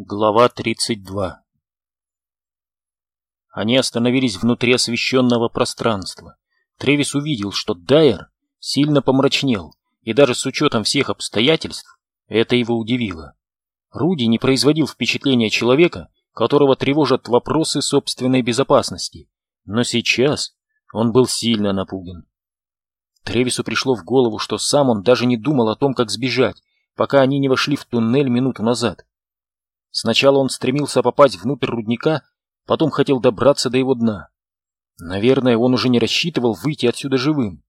Глава 32 Они остановились внутри освещенного пространства. Тревис увидел, что Дайер сильно помрачнел, и даже с учетом всех обстоятельств это его удивило. Руди не производил впечатления человека, которого тревожат вопросы собственной безопасности, но сейчас он был сильно напуган. Тревису пришло в голову, что сам он даже не думал о том, как сбежать, пока они не вошли в туннель минуту назад. Сначала он стремился попасть внутрь рудника, потом хотел добраться до его дна. Наверное, он уже не рассчитывал выйти отсюда живым.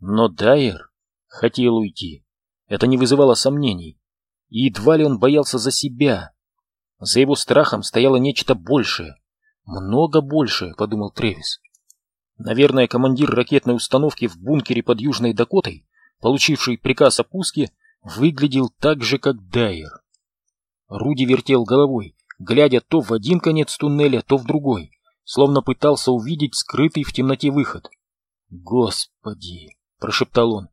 Но Дайер хотел уйти. Это не вызывало сомнений. И едва ли он боялся за себя. За его страхом стояло нечто большее. Много большее, подумал Тревис. Наверное, командир ракетной установки в бункере под Южной Дакотой, получивший приказ о пуске, выглядел так же, как Дайер. Руди вертел головой, глядя то в один конец туннеля, то в другой, словно пытался увидеть скрытый в темноте выход. «Господи!» — прошептал он.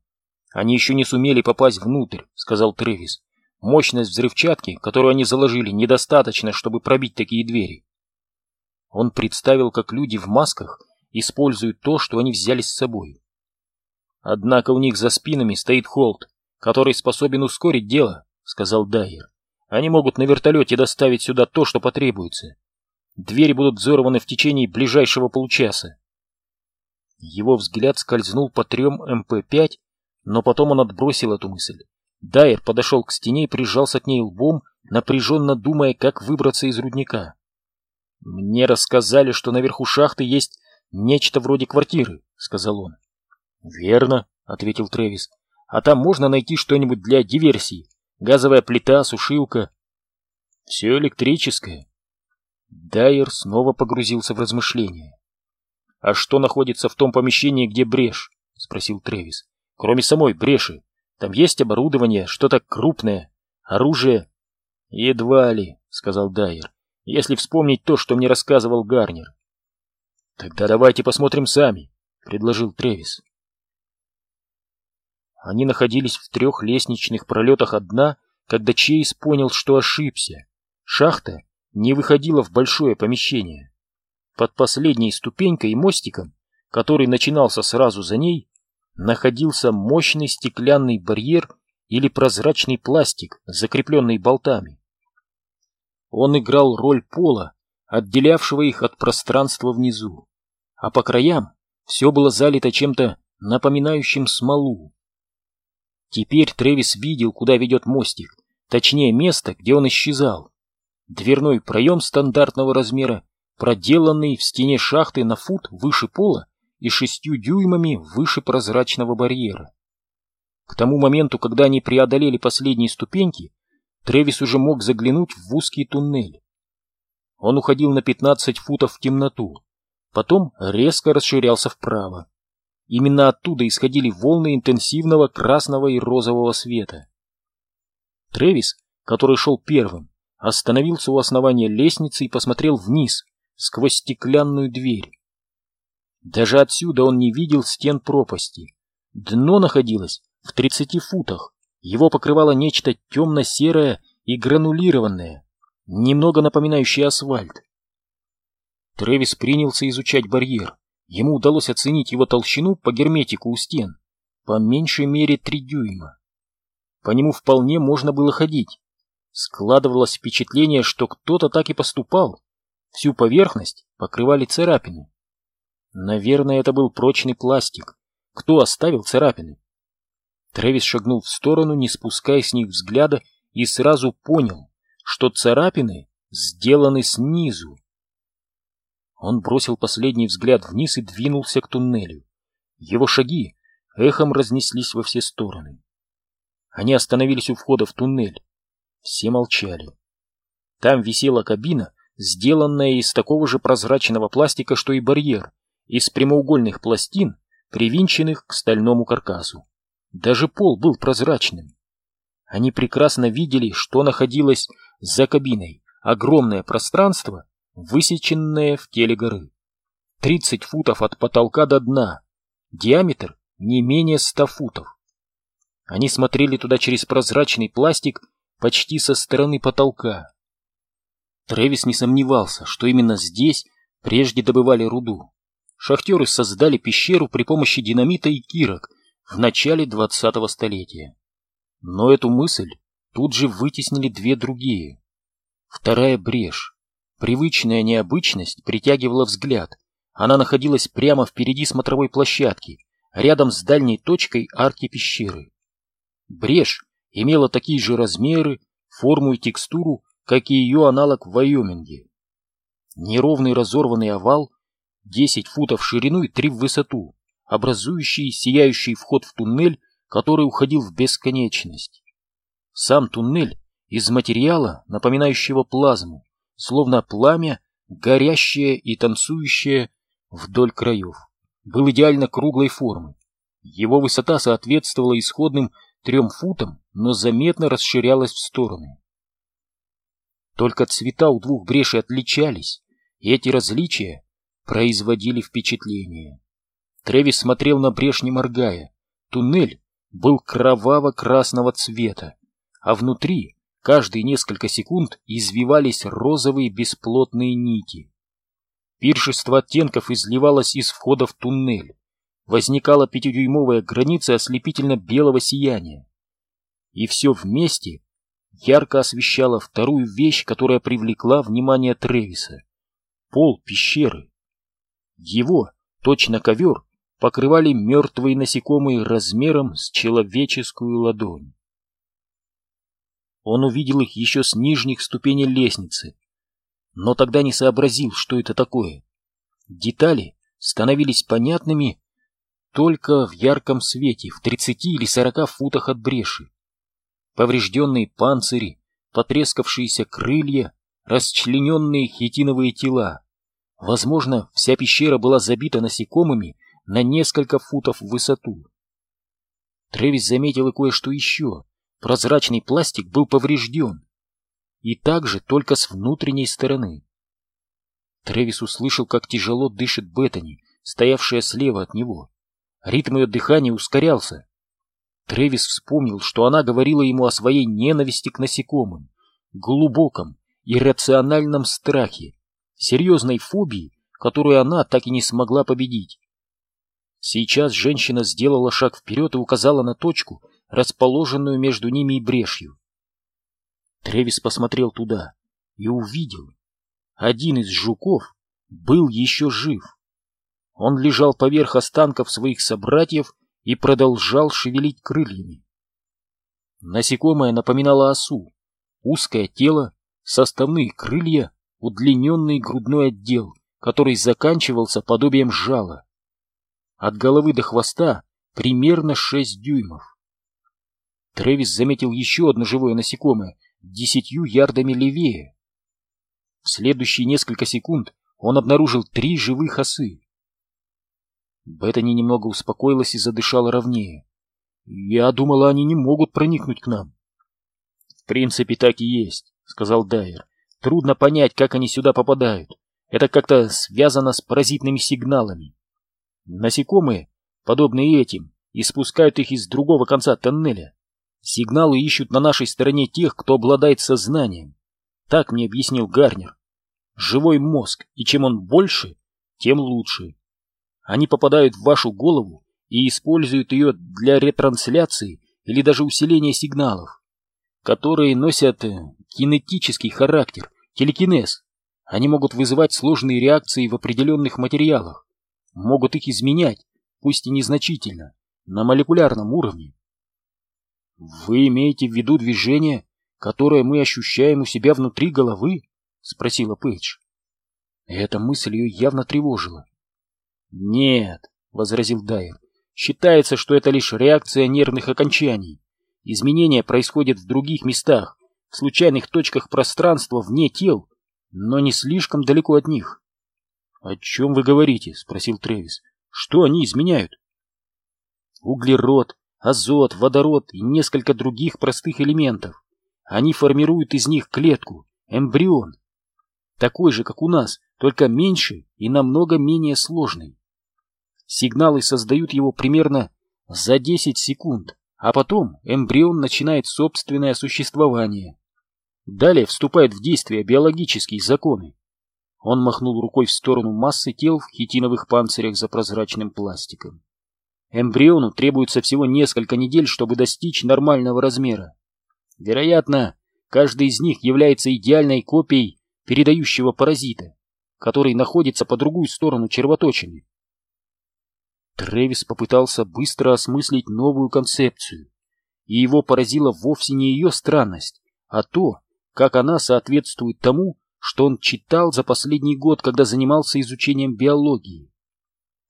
«Они еще не сумели попасть внутрь», — сказал Тревис. «Мощность взрывчатки, которую они заложили, недостаточно, чтобы пробить такие двери». Он представил, как люди в масках используют то, что они взяли с собой. «Однако у них за спинами стоит Холт, который способен ускорить дело», — сказал Дайер. Они могут на вертолете доставить сюда то, что потребуется. Двери будут взорваны в течение ближайшего получаса. Его взгляд скользнул по трем МП-5, но потом он отбросил эту мысль. Дайер подошел к стене и прижался к ней лбом, напряженно думая, как выбраться из рудника. «Мне рассказали, что наверху шахты есть нечто вроде квартиры», — сказал он. «Верно», — ответил Трэвис. «А там можно найти что-нибудь для диверсии газовая плита, сушилка. Все электрическое. Дайер снова погрузился в размышления. «А что находится в том помещении, где брешь?» — спросил Тревис. «Кроме самой бреши. Там есть оборудование, что-то крупное, оружие?» «Едва ли», — сказал Дайер, — «если вспомнить то, что мне рассказывал Гарнер». «Тогда давайте посмотрим сами», — предложил Тревис. Они находились в трех лестничных пролетах одна, когда Чейз понял, что ошибся. Шахта не выходила в большое помещение. Под последней ступенькой и мостиком, который начинался сразу за ней, находился мощный стеклянный барьер или прозрачный пластик, закрепленный болтами. Он играл роль пола, отделявшего их от пространства внизу, а по краям все было залито чем-то напоминающим смолу. Теперь Трэвис видел, куда ведет мостик, точнее место, где он исчезал. Дверной проем стандартного размера, проделанный в стене шахты на фут выше пола и шестью дюймами выше прозрачного барьера. К тому моменту, когда они преодолели последние ступеньки, Трэвис уже мог заглянуть в узкий туннель. Он уходил на 15 футов в темноту, потом резко расширялся вправо. Именно оттуда исходили волны интенсивного красного и розового света. Тревис, который шел первым, остановился у основания лестницы и посмотрел вниз, сквозь стеклянную дверь. Даже отсюда он не видел стен пропасти. Дно находилось в 30 футах. Его покрывало нечто темно-серое и гранулированное, немного напоминающее асфальт. Тревис принялся изучать барьер. Ему удалось оценить его толщину по герметику у стен, по меньшей мере три дюйма. По нему вполне можно было ходить. Складывалось впечатление, что кто-то так и поступал. Всю поверхность покрывали царапины. Наверное, это был прочный пластик. Кто оставил царапины? Трэвис шагнул в сторону, не спуская с них взгляда, и сразу понял, что царапины сделаны снизу. Он бросил последний взгляд вниз и двинулся к туннелю. Его шаги эхом разнеслись во все стороны. Они остановились у входа в туннель. Все молчали. Там висела кабина, сделанная из такого же прозрачного пластика, что и барьер, из прямоугольных пластин, привинченных к стальному каркасу. Даже пол был прозрачным. Они прекрасно видели, что находилось за кабиной. Огромное пространство, высеченное в теле горы. 30 футов от потолка до дна, диаметр не менее 100 футов. Они смотрели туда через прозрачный пластик почти со стороны потолка. Трэвис не сомневался, что именно здесь прежде добывали руду. Шахтеры создали пещеру при помощи динамита и кирок в начале 20-го столетия. Но эту мысль тут же вытеснили две другие. Вторая брешь. Привычная необычность притягивала взгляд. Она находилась прямо впереди смотровой площадки, рядом с дальней точкой арки пещеры. Брешь имела такие же размеры, форму и текстуру, как и ее аналог в Вайоминге. Неровный разорванный овал, 10 футов в ширину и 3 в высоту, образующий сияющий вход в туннель, который уходил в бесконечность. Сам туннель из материала, напоминающего плазму, словно пламя, горящее и танцующее вдоль краев, был идеально круглой формы. Его высота соответствовала исходным трем футам, но заметно расширялась в стороны. Только цвета у двух брешей отличались, и эти различия производили впечатление. Тревис смотрел на брешь, не моргая. Туннель был кроваво-красного цвета, а внутри каждые несколько секунд извивались розовые бесплотные нити. Пиршество оттенков изливалось из входа в туннель возникала пятидюймовая граница ослепительно-белого сияния. И все вместе ярко освещало вторую вещь, которая привлекла внимание Тревиса — пол пещеры. Его, точно ковер, покрывали мертвые насекомые размером с человеческую ладонь. Он увидел их еще с нижних ступеней лестницы, но тогда не сообразил, что это такое. Детали становились понятными только в ярком свете, в 30 или 40 футах от бреши. Поврежденные панцири, потрескавшиеся крылья, расчлененные хитиновые тела. Возможно, вся пещера была забита насекомыми на несколько футов в высоту. Тревис заметил и кое-что еще. Прозрачный пластик был поврежден. И также только с внутренней стороны. Тревис услышал, как тяжело дышит Беттани, стоявшая слева от него. Ритм ее дыхания ускорялся. Тревис вспомнил, что она говорила ему о своей ненависти к насекомым, глубоком, иррациональном страхе, серьезной фобии, которую она так и не смогла победить. Сейчас женщина сделала шаг вперед и указала на точку, расположенную между ними и брешью. Тревис посмотрел туда и увидел. Один из жуков был еще жив. Он лежал поверх останков своих собратьев и продолжал шевелить крыльями. Насекомое напоминало осу. Узкое тело, составные крылья, удлиненный грудной отдел, который заканчивался подобием жала. От головы до хвоста примерно шесть дюймов. Трэвис заметил еще одно живое насекомое, десятью ярдами левее. В следующие несколько секунд он обнаружил три живых осы. Беттани немного успокоилась и задышала ровнее. «Я думала, они не могут проникнуть к нам». «В принципе, так и есть», — сказал Дайер. «Трудно понять, как они сюда попадают. Это как-то связано с паразитными сигналами. Насекомые, подобные этим, испускают их из другого конца тоннеля. Сигналы ищут на нашей стороне тех, кто обладает сознанием. Так мне объяснил Гарнер. Живой мозг, и чем он больше, тем лучше. Они попадают в вашу голову и используют ее для ретрансляции или даже усиления сигналов, которые носят э, кинетический характер, телекинез. Они могут вызывать сложные реакции в определенных материалах, могут их изменять, пусть и незначительно, на молекулярном уровне. «Вы имеете в виду движение, которое мы ощущаем у себя внутри головы?» — спросила Пейдж. Эта мысль ее явно тревожила. «Нет», — возразил Дайер, — «считается, что это лишь реакция нервных окончаний. Изменения происходят в других местах, в случайных точках пространства вне тел, но не слишком далеко от них». «О чем вы говорите?» — спросил Трэвис. «Что они изменяют?» «Углерод, азот, водород и несколько других простых элементов. Они формируют из них клетку, эмбрион. Такой же, как у нас, только меньше и намного менее сложный. Сигналы создают его примерно за 10 секунд, а потом эмбрион начинает собственное существование. Далее вступают в действие биологические законы. Он махнул рукой в сторону массы тел в хитиновых панцирях за прозрачным пластиком. Эмбриону требуется всего несколько недель, чтобы достичь нормального размера. Вероятно, каждый из них является идеальной копией передающего паразита, который находится по другую сторону червоточины. Трэвис попытался быстро осмыслить новую концепцию, и его поразила вовсе не ее странность, а то, как она соответствует тому, что он читал за последний год, когда занимался изучением биологии.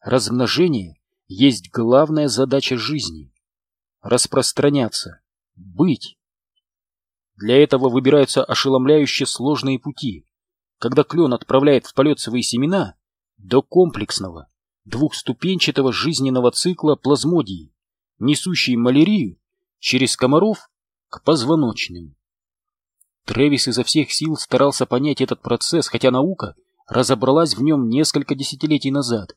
Размножение есть главная задача жизни. Распространяться, быть. Для этого выбираются ошеломляюще сложные пути, когда клен отправляет в полет свои семена до комплексного, двухступенчатого жизненного цикла плазмодии, несущей малярию через комаров к позвоночным. Трэвис изо всех сил старался понять этот процесс, хотя наука разобралась в нем несколько десятилетий назад.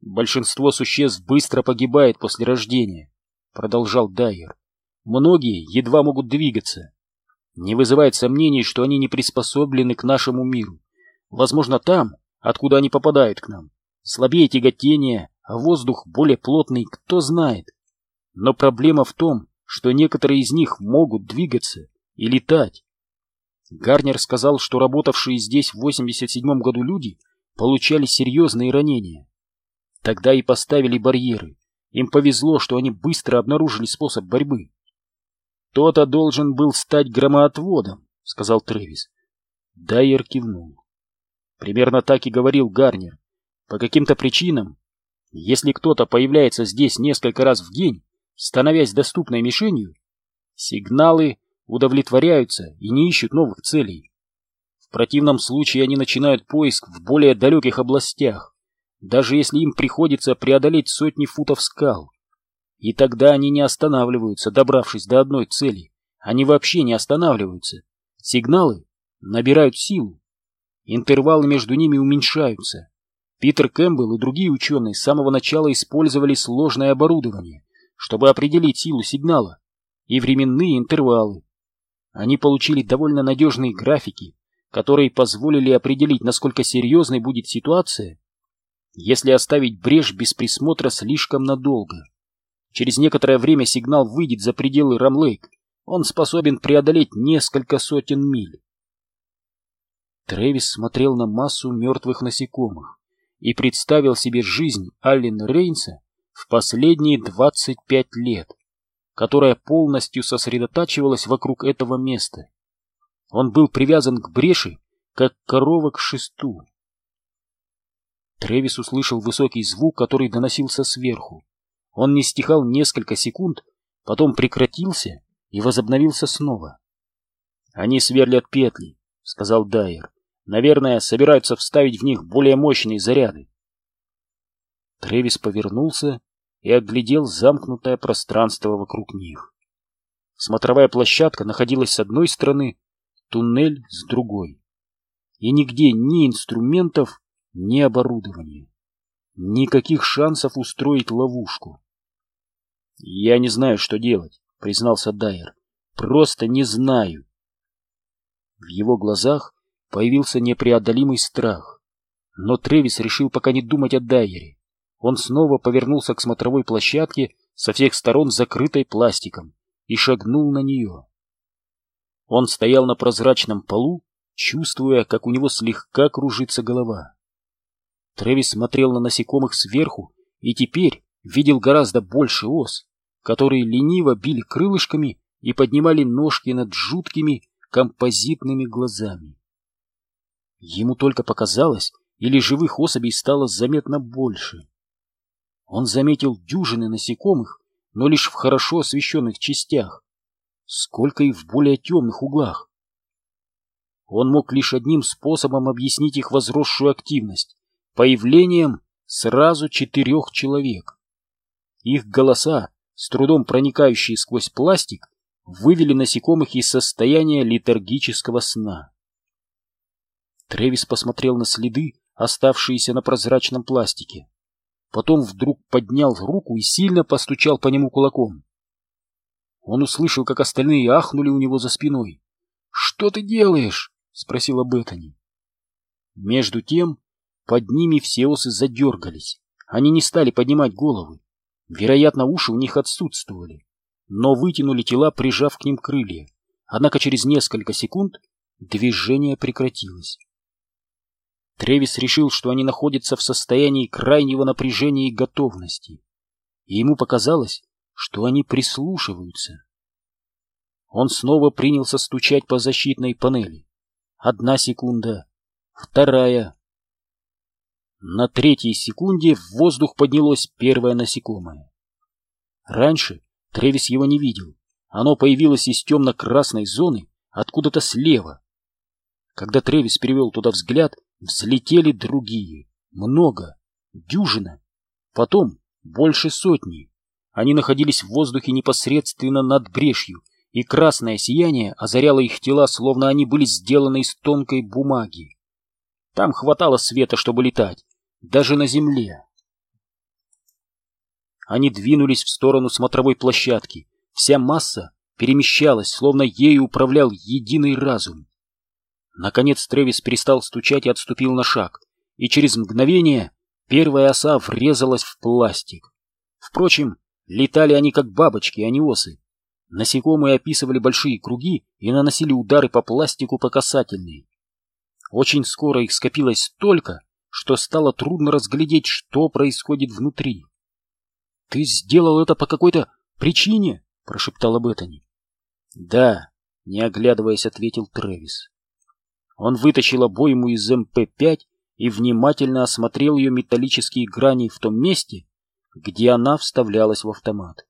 «Большинство существ быстро погибает после рождения», — продолжал Дайер. «Многие едва могут двигаться. Не вызывает сомнений, что они не приспособлены к нашему миру. Возможно, там, откуда они попадают к нам, слабее тяготение, а воздух более плотный, кто знает. Но проблема в том, что некоторые из них могут двигаться и летать. Гарнер сказал, что работавшие здесь в 87 году люди получали серьезные ранения. Тогда и поставили барьеры. Им повезло, что они быстро обнаружили способ борьбы. «Кто-то должен был стать громоотводом», — сказал Трэвис. Дайер кивнул. Примерно так и говорил Гарнер. По каким-то причинам, если кто-то появляется здесь несколько раз в день, становясь доступной мишенью, сигналы удовлетворяются и не ищут новых целей. В противном случае они начинают поиск в более далеких областях, даже если им приходится преодолеть сотни футов скал. И тогда они не останавливаются, добравшись до одной цели. Они вообще не останавливаются. Сигналы набирают силу. Интервалы между ними уменьшаются. Питер Кэмпбелл и другие ученые с самого начала использовали сложное оборудование, чтобы определить силу сигнала и временные интервалы. Они получили довольно надежные графики, которые позволили определить, насколько серьезной будет ситуация, если оставить брешь без присмотра слишком надолго. Через некоторое время сигнал выйдет за пределы Рамлейк. Он способен преодолеть несколько сотен миль. Трэвис смотрел на массу мертвых насекомых и представил себе жизнь Аллена Рейнса в последние 25 лет, которая полностью сосредотачивалась вокруг этого места. Он был привязан к бреши, как корова к шесту. Тревис услышал высокий звук, который доносился сверху. Он не стихал несколько секунд, потом прекратился и возобновился снова. «Они сверлят петли», — сказал Дайер. «Наверное, собираются вставить в них более мощные заряды». Тревис повернулся и оглядел замкнутое пространство вокруг них. Смотровая площадка находилась с одной стороны, туннель с другой. И нигде ни инструментов, ни оборудования. Никаких шансов устроить ловушку. «Я не знаю, что делать», — признался Дайер. «Просто не знаю». В его глазах появился непреодолимый страх. Но Тревис решил пока не думать о Дайере. Он снова повернулся к смотровой площадке, со всех сторон закрытой пластиком, и шагнул на нее. Он стоял на прозрачном полу, чувствуя, как у него слегка кружится голова. Трэвис смотрел на насекомых сверху и теперь видел гораздо больше ос, которые лениво били крылышками и поднимали ножки над жуткими композитными глазами. Ему только показалось, или живых особей стало заметно больше. Он заметил дюжины насекомых, но лишь в хорошо освещенных частях. Сколько и в более темных углах. Он мог лишь одним способом объяснить их возросшую активность — появлением сразу четырех человек. Их голоса, с трудом проникающие сквозь пластик, вывели насекомых из состояния летаргического сна. Тревис посмотрел на следы, оставшиеся на прозрачном пластике. Потом вдруг поднял руку и сильно постучал по нему кулаком. Он услышал, как остальные ахнули у него за спиной. «Что ты делаешь?» — спросила Беттани. Между тем под ними все осы задергались. Они не стали поднимать головы. Вероятно, уши у них отсутствовали, но вытянули тела, прижав к ним крылья. Однако через несколько секунд движение прекратилось. Тревис решил, что они находятся в состоянии крайнего напряжения и готовности, и ему показалось, что они прислушиваются. Он снова принялся стучать по защитной панели. Одна секунда, вторая. На третьей секунде в воздух поднялось первое насекомое. Раньше Тревис его не видел. Оно появилось из темно-красной зоны откуда-то слева. Когда Тревис перевел туда взгляд, взлетели другие. Много. Дюжина. Потом больше сотни. Они находились в воздухе непосредственно над брешью, и красное сияние озаряло их тела, словно они были сделаны из тонкой бумаги. Там хватало света, чтобы летать, даже на земле. Они двинулись в сторону смотровой площадки. Вся масса перемещалась, словно ею управлял единый разум. Наконец Тревис перестал стучать и отступил на шаг, и через мгновение первая оса врезалась в пластик. Впрочем, летали они как бабочки, а не осы. Насекомые описывали большие круги и наносили удары по пластику по касательной. Очень скоро их скопилось столько, что стало трудно разглядеть, что происходит внутри. — Ты сделал это по какой-то причине? — прошептала Беттани. — Да, не оглядываясь, ответил Трэвис. Он вытащил обойму из МП-5 и внимательно осмотрел ее металлические грани в том месте, где она вставлялась в автомат.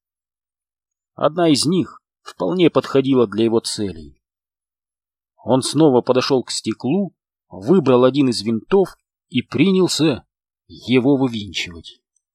Одна из них вполне подходила для его целей. Он снова подошел к стеклу выбрал один из винтов и принялся его вывинчивать.